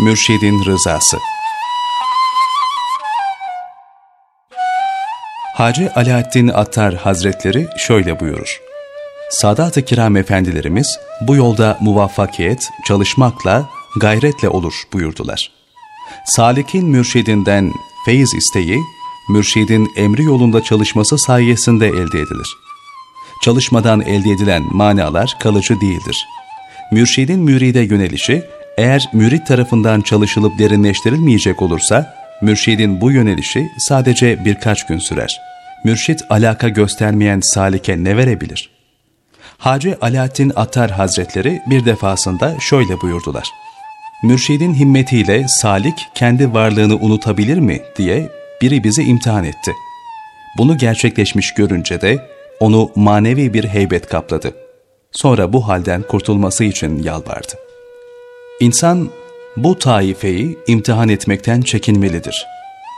Mürşidin Rızası Hacı Alaaddin Attar Hazretleri şöyle buyurur. Sadat-ı Kiram Efendilerimiz bu yolda muvaffakiyet, çalışmakla, gayretle olur buyurdular. Salikin mürşidinden feyiz isteği, mürşidin emri yolunda çalışması sayesinde elde edilir. Çalışmadan elde edilen manalar kalıcı değildir. Mürşidin müride yönelişi, eğer mürit tarafından çalışılıp derinleştirilmeyecek olursa, mürşidin bu yönelişi sadece birkaç gün sürer. Mürşit alaka göstermeyen salike ne verebilir? Hacı Alaaddin Attar Hazretleri bir defasında şöyle buyurdular. Mürşidin himmetiyle salik kendi varlığını unutabilir mi diye biri bizi imtihan etti. Bunu gerçekleşmiş görünce de onu manevi bir heybet kapladı. Sonra bu halden kurtulması için yalvardı. İnsan bu taifeyi imtihan etmekten çekinmelidir.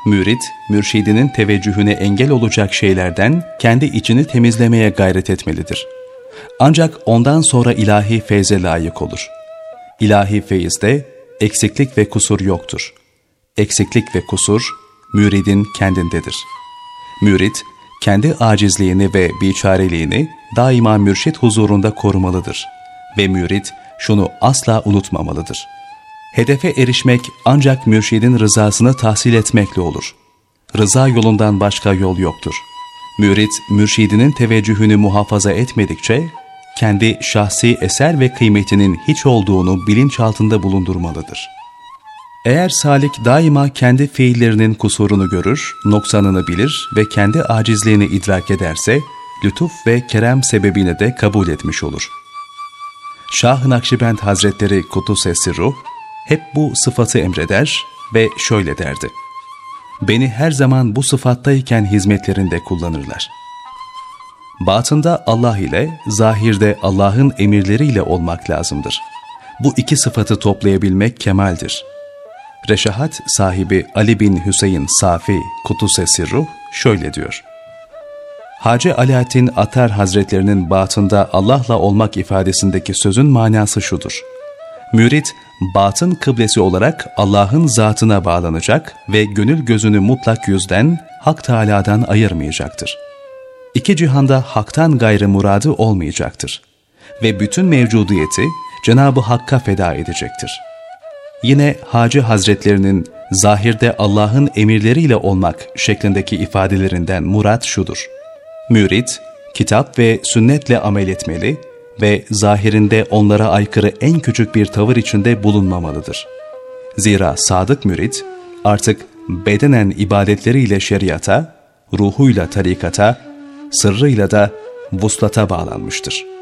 Mürit, mürşidinin teveccühüne engel olacak şeylerden kendi içini temizlemeye gayret etmelidir. Ancak ondan sonra ilahi feyze layık olur. İlahi feyizde eksiklik ve kusur yoktur. Eksiklik ve kusur, müridin kendindedir. Mürit, kendi acizliğini ve biçareliğini daima mürşit huzurunda korumalıdır. Ve mürit şunu asla unutmamalıdır. Hedefe erişmek ancak mürşidin rızasını tahsil etmekle olur. Rıza yolundan başka yol yoktur. Mürit, mürşidinin teveccühünü muhafaza etmedikçe, kendi şahsi eser ve kıymetinin hiç olduğunu bilinçaltında bulundurmalıdır.'' Eğer salik daima kendi fiillerinin kusurunu görür, noksanını bilir ve kendi acizliğini idrak ederse, lütuf ve kerem sebebini de kabul etmiş olur. Şah-ı Nakşibend Hazretleri Kutus Ruh, hep bu sıfatı emreder ve şöyle derdi. Beni her zaman bu sıfattayken hizmetlerinde kullanırlar. Batında Allah ile, zahirde Allah'ın emirleriyle olmak lazımdır. Bu iki sıfatı toplayabilmek kemaldir.'' Reşahat sahibi Ali bin Hüseyin Safi Kutuse Ruh şöyle diyor. Hacı Alaaddin Atar Hazretlerinin batında Allah'la olmak ifadesindeki sözün manası şudur. Mürit, batın kıblesi olarak Allah'ın zatına bağlanacak ve gönül gözünü mutlak yüzden, Hak Teâlâ'dan ayırmayacaktır. İki cihanda haktan gayrı muradı olmayacaktır. Ve bütün mevcudiyeti Cenab-ı Hakk'a feda edecektir.'' Yine Hacı Hazretlerinin zahirde Allah'ın emirleriyle olmak şeklindeki ifadelerinden murat şudur. Mürit, kitap ve sünnetle amel etmeli ve zahirinde onlara aykırı en küçük bir tavır içinde bulunmamalıdır. Zira sadık mürit artık bedenen ibadetleriyle şeriata, ruhuyla tarikata, sırrıyla da vuslata bağlanmıştır.''